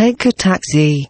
Take a taxi.